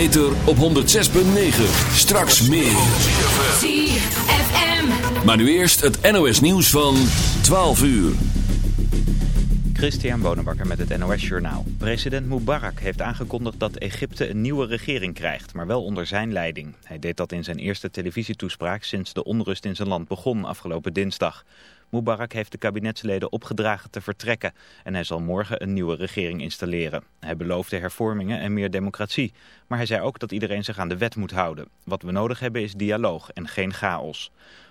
ether op 106.9. Straks meer. ZFM. Maar nu eerst het NOS nieuws van 12 uur. Christian Bonenbakker met het NOS Journaal. President Mubarak heeft aangekondigd dat Egypte een nieuwe regering krijgt, maar wel onder zijn leiding. Hij deed dat in zijn eerste televisietoespraak sinds de onrust in zijn land begon afgelopen dinsdag. Mubarak heeft de kabinetsleden opgedragen te vertrekken en hij zal morgen een nieuwe regering installeren. Hij beloofde hervormingen en meer democratie, maar hij zei ook dat iedereen zich aan de wet moet houden. Wat we nodig hebben is dialoog en geen chaos.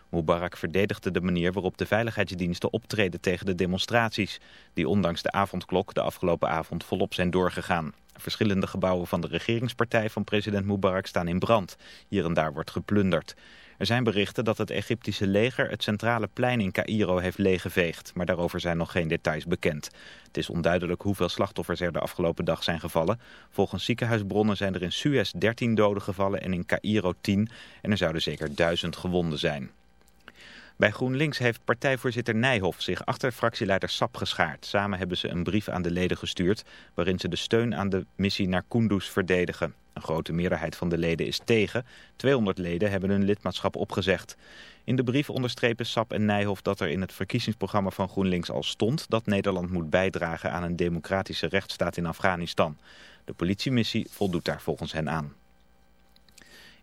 Mubarak verdedigde de manier waarop de veiligheidsdiensten optreden tegen de demonstraties, die ondanks de avondklok de afgelopen avond volop zijn doorgegaan. Verschillende gebouwen van de regeringspartij van president Mubarak staan in brand. Hier en daar wordt geplunderd. Er zijn berichten dat het Egyptische leger het centrale plein in Cairo heeft leeggeveegd, maar daarover zijn nog geen details bekend. Het is onduidelijk hoeveel slachtoffers er de afgelopen dag zijn gevallen. Volgens ziekenhuisbronnen zijn er in Suez 13 doden gevallen en in Cairo 10 en er zouden zeker duizend gewonden zijn. Bij GroenLinks heeft partijvoorzitter Nijhoff zich achter fractieleider Sap geschaard. Samen hebben ze een brief aan de leden gestuurd waarin ze de steun aan de missie naar Kunduz verdedigen. Een grote meerderheid van de leden is tegen. 200 leden hebben hun lidmaatschap opgezegd. In de brief onderstrepen Sap en Nijhoff dat er in het verkiezingsprogramma van GroenLinks al stond dat Nederland moet bijdragen aan een democratische rechtsstaat in Afghanistan. De politiemissie voldoet daar volgens hen aan.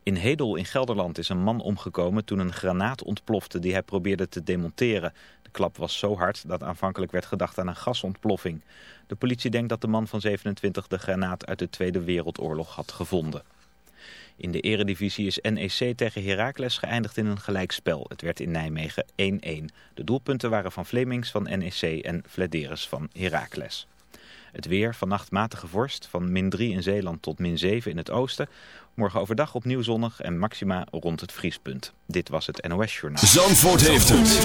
In Hedel in Gelderland is een man omgekomen toen een granaat ontplofte die hij probeerde te demonteren. De klap was zo hard dat aanvankelijk werd gedacht aan een gasontploffing. De politie denkt dat de man van 27 de granaat uit de Tweede Wereldoorlog had gevonden. In de eredivisie is NEC tegen Heracles geëindigd in een gelijkspel. Het werd in Nijmegen 1-1. De doelpunten waren van Vlemings van NEC en Flederis van Heracles. Het weer, vannacht matige vorst, van min 3 in Zeeland tot min 7 in het oosten. Morgen overdag opnieuw zonnig en maxima rond het vriespunt. Dit was het NOS Journaal. Zandvoort heeft het.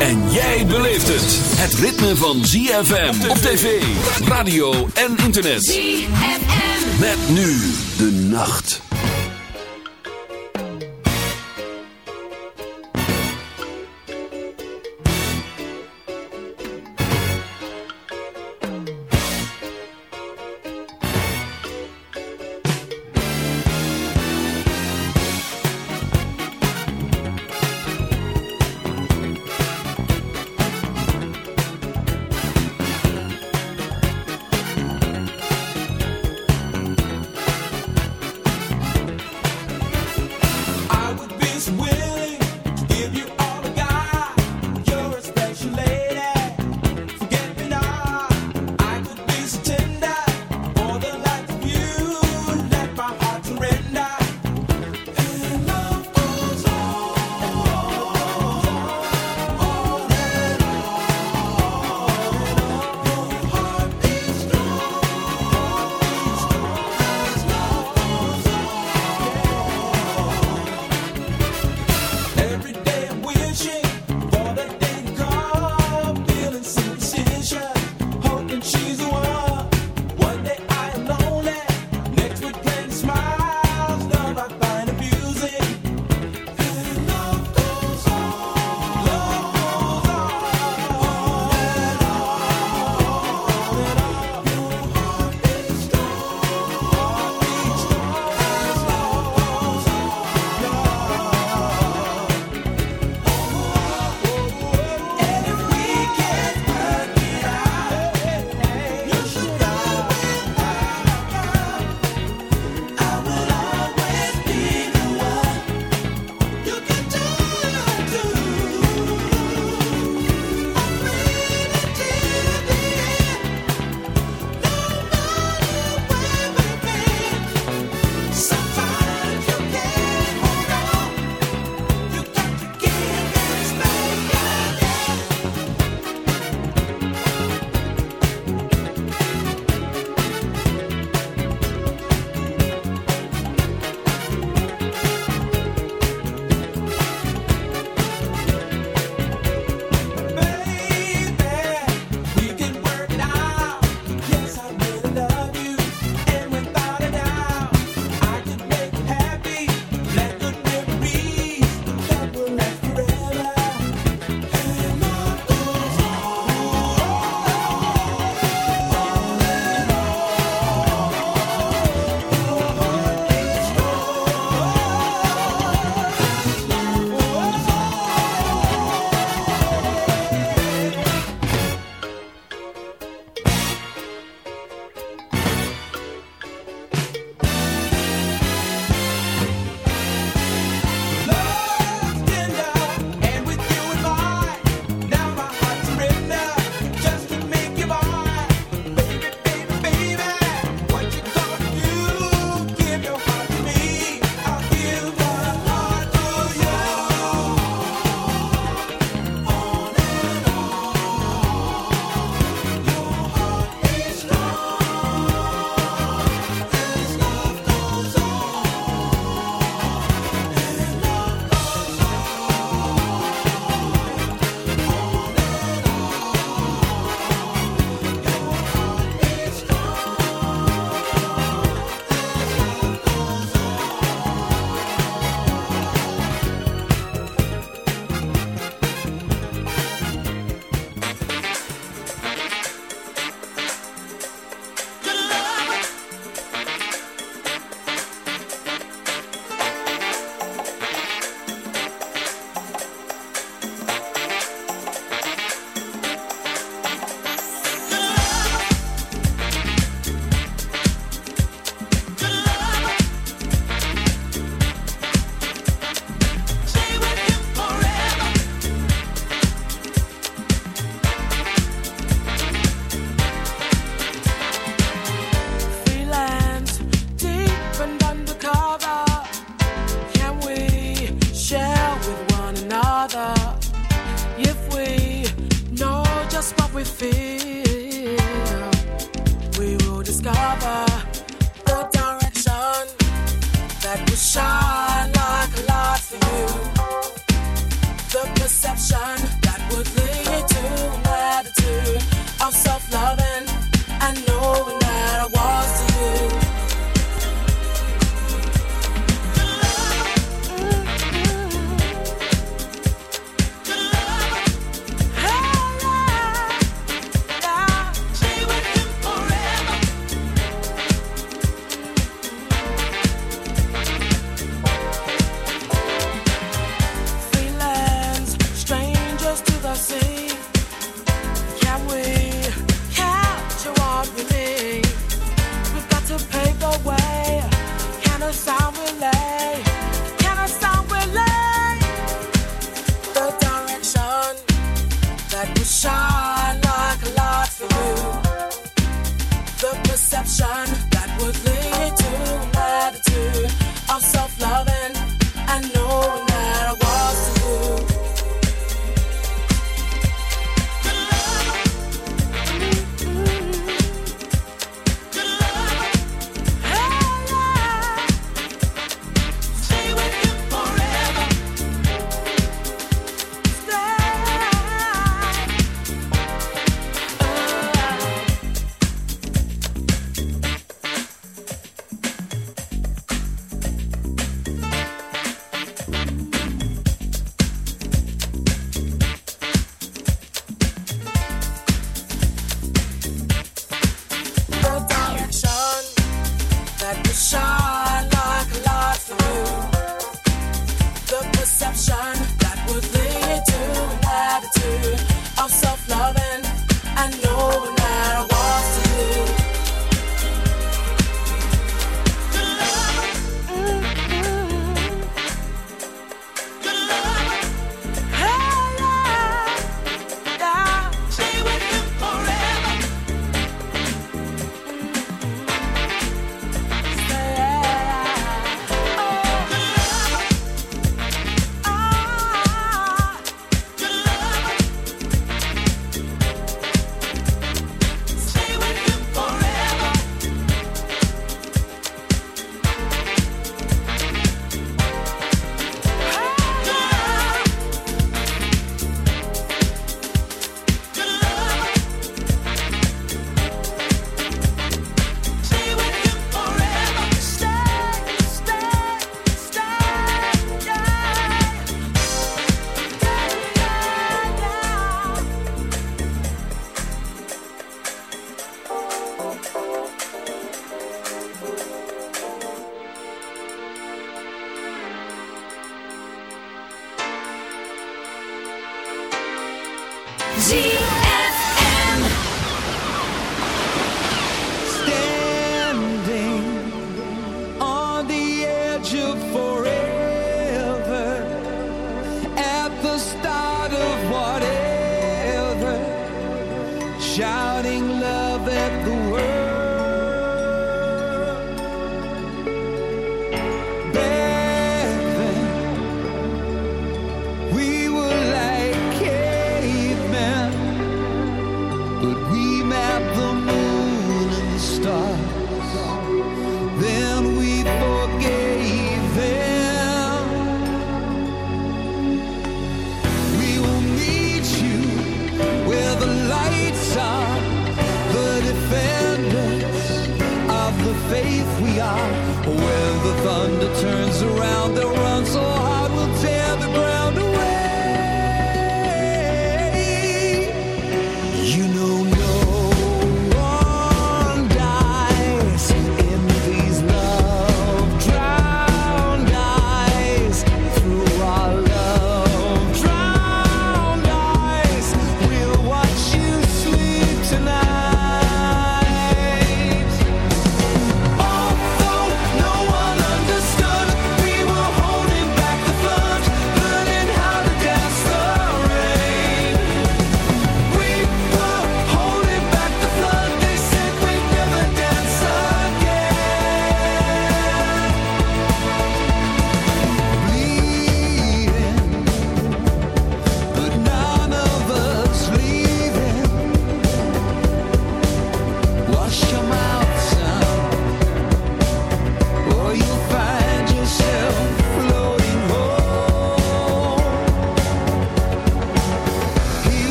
En jij beleeft het. Het ritme van ZFM op tv, radio en internet. ZFM. Met nu de nacht.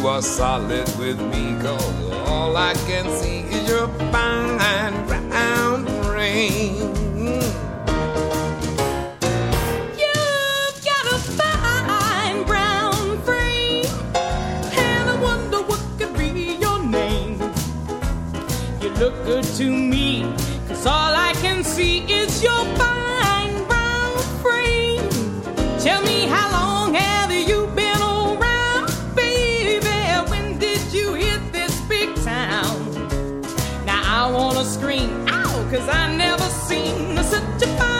You are solid with me, cause all I can see is your fine brown frame. You've got a fine brown frame, and I wonder what could be your name. You look good to me, cause all I can see is your fine brown frame. Tell me how long I wanna scream, ow, cause I never seen such a fine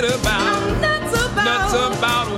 mad about, I'm nuts about, nuts about. About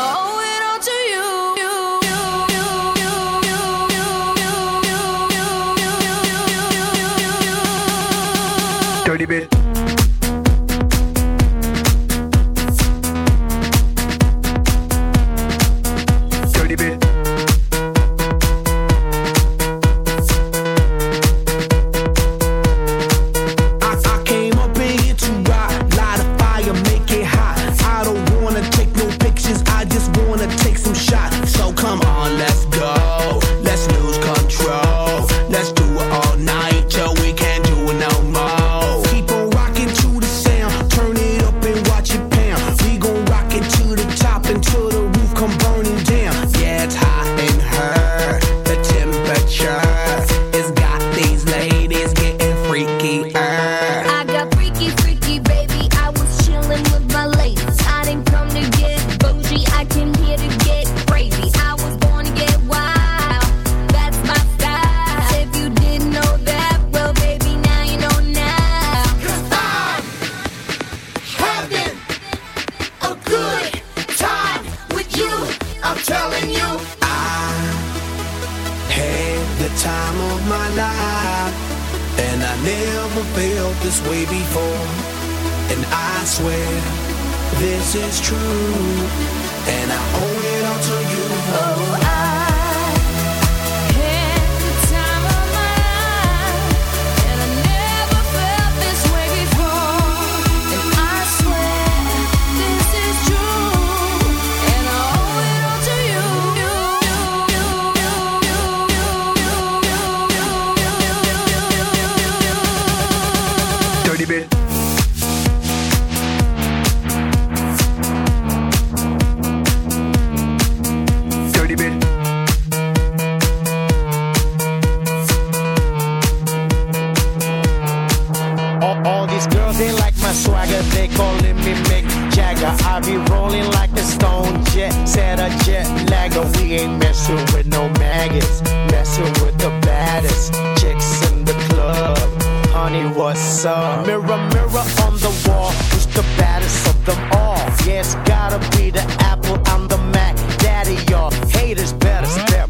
They like my swagger, they calling me Mick Jagger. I be rolling like a stone jet, set a jet lagger. We ain't messing with no maggots, messing with the baddest chicks in the club. Honey, what's up? Mirror, mirror on the wall, who's the baddest of them all? Yeah, it's gotta be the apple, I'm the Mac Daddy, y'all haters better step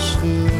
是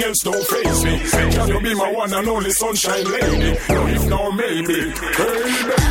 Anything else don't face me. Can you be my one and only sunshine lady? No, if no, maybe. Hey, baby.